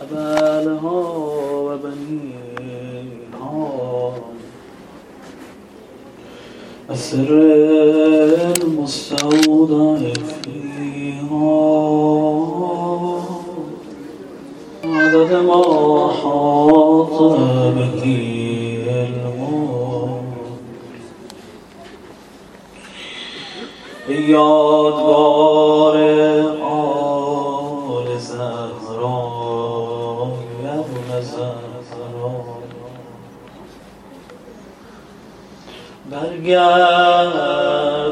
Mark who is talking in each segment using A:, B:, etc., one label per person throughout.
A: أبالها وبنيها. السر المستودع فيها. عدد ما حاط به یادگار آل زهرا یبن زهرا برگرد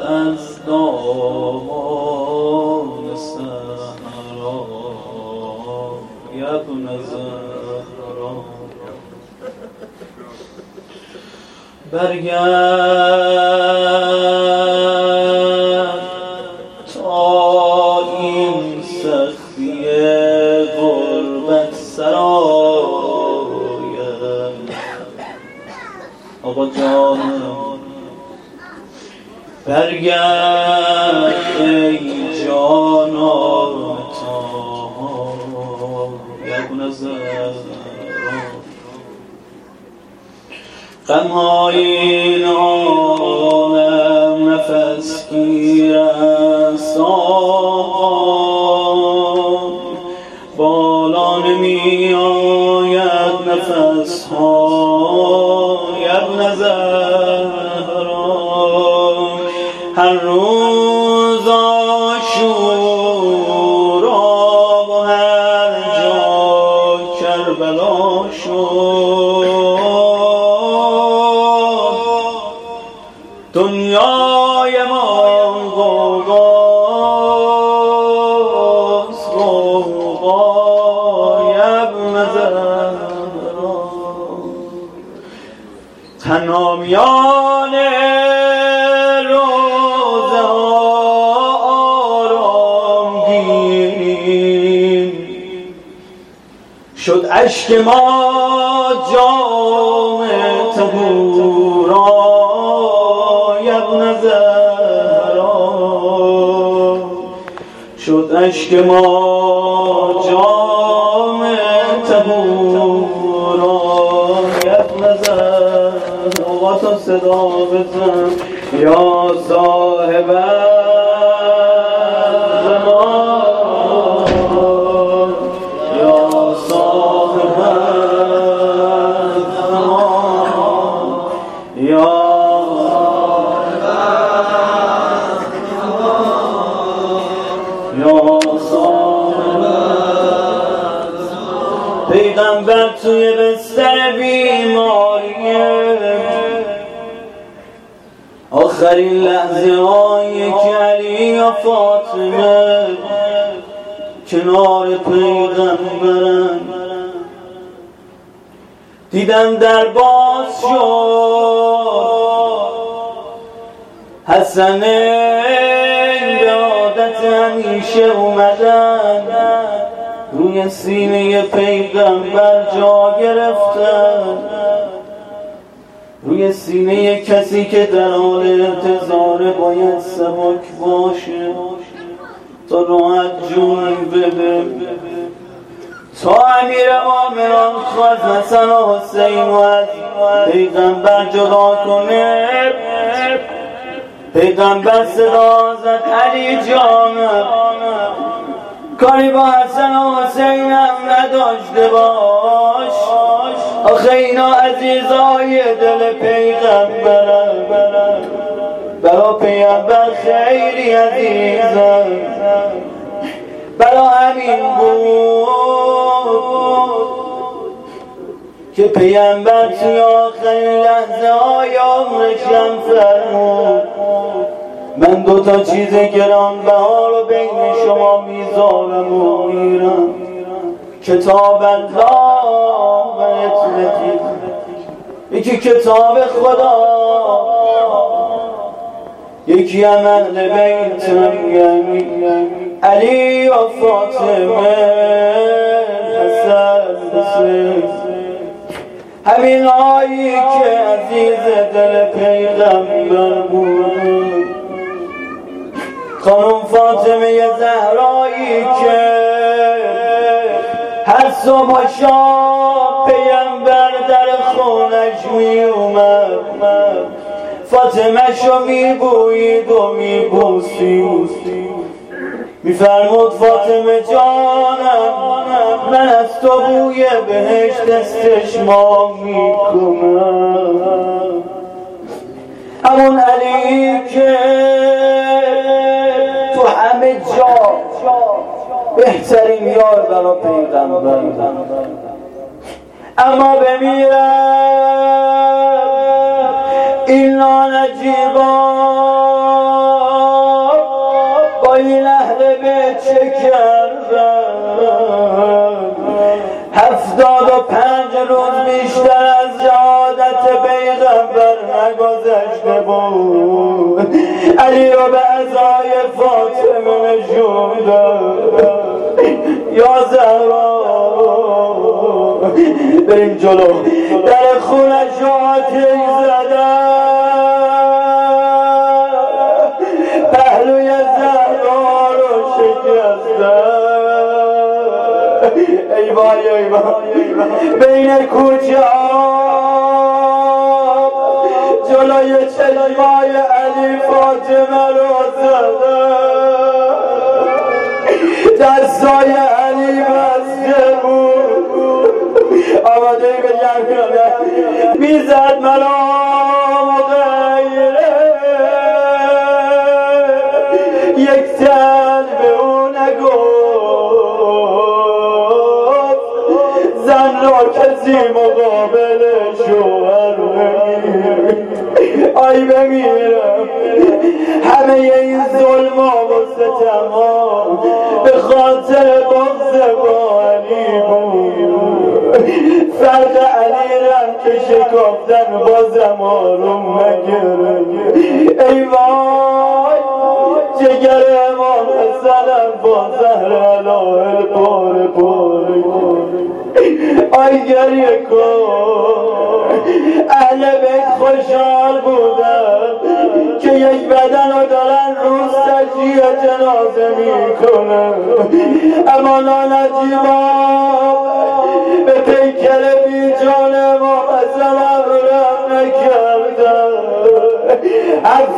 A: از دامان سهرا یبن زهرا برگرد غمهای عالم نفس گیر است بالا نمی آید نفس های دنیای ما غوغاست غوغای زهرا تنها میان روزه آرام گیر شد اشک ما جام تبورا اشک ما جام تبورا ابن زهرا تا صدا بزن. یا صاحب توی بستر بیماریه آخرین لحظه هایی که علی یا فاطمه کنار پیغمبرن. دیدم در باز شد. حسن به عادت همیشه اومدن. روی سینه پیغمبر جا گرفتن روی سینه کسی که در حال انتظار باید سبک باشه. تا راحت جون بده. تا امیر آمران خواست حسن و حسین و از پیغمبر جدا کنه. پیغمبر صدا زد علی جانم. کاری با حسن و حسین هم نداشته باش. آخه اینا عزیزای دل پیغمبرم برا پیغمبر خیلی عزیزم. برا همین بود که پیغمبر توی آخرین لحظه های عمرشم فرمود. من دو تا چیز گران بها رو بین شما می‌ذارم و میرم. کتاب الله و یکی کتاب خدا. یکی هم اهل بیتم یعنی علی و فاطمه حسن. همین آیی که عزیز دل پیغمبر بود خانم فاطمه زهرایی که هر صبح شام پیمبر در خونش می اومد فاطمه شو می بوید و می بوسید میفرمود فاطمه جانم من از تو بوی بهشت می کنم همون علی که بهترین یار برا پیغمبر. اما بمیرم این نانجیبان با این اهل به چه کردن؟ هفتاد و پنج روز بیشتر از جهادت پیغمبر نگذشته بود. علی رو به ازای فاطمه نشون یا زهرا بریم جلو. در خونش آتش زدن پهلوی زهرا رو شکستن ای وای ای وای بین کوچه آب جلوی چشمای علی فاطمه رو زدن دستای می‌زد ملام غیره یک تن به او نگفت. زن را کسی مقابل شوهر آی بمیرم. همه این ظلم و ستم به خاطر بغض فرق علی رم که شکافتن بازم آروم نگره ای وای جگر امام حسنم با زهر علائل پاره پاره. آی گریه کن اهل بیت خوشحال بودن که یک بدن رو دارن روز تجیه جنازه می‌کنن اما نانجیبا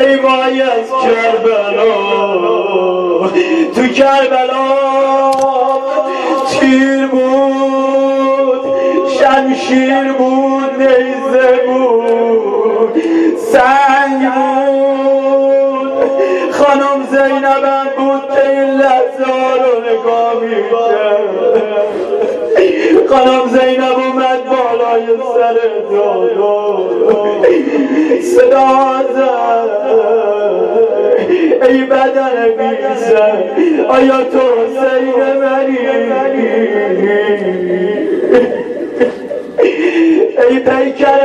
A: ای وای از کربلا. تو کربلا. تیر بود شمشیر بود نیزه بود سنگ بود. خانم زینبم بود که این لحظه رو نگاه می‌کرد. خانم زینب سر دادو صدا ای بدن بیزن آیا تو حسین منی؟ ای پیکر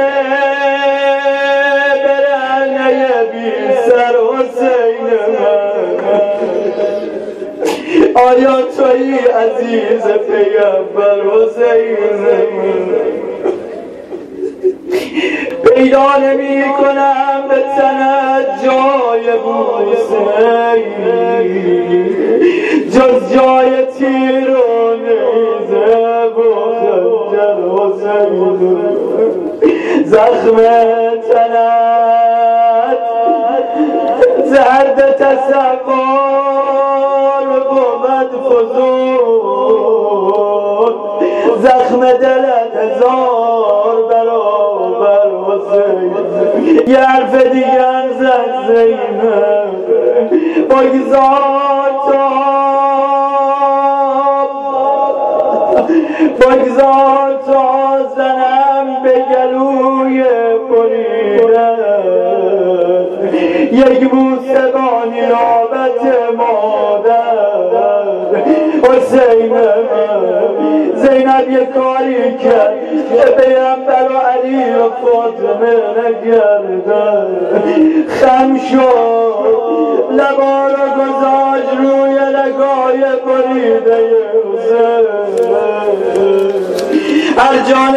A: برهنه بی سر حسین من. آیا توی عزیز پیغمبر حسین من؟ پیدا نمی کنم به تنت جای بوسه جز جای تیر و نیزه و خنجر حسین. زخم تنت زرد تصور بود فزون. زخم دلت هزار یه حرف دیگر زد زینب. بگذار بگذار تا. زنم به گلوی بریدن یک بوسه با نیابت مادر. حسین من زینب یه کاری کرد که پیغمبر و علی و فاطمه نگرده خم شد. لبا رو گذاشت روی لگای بریده هر جان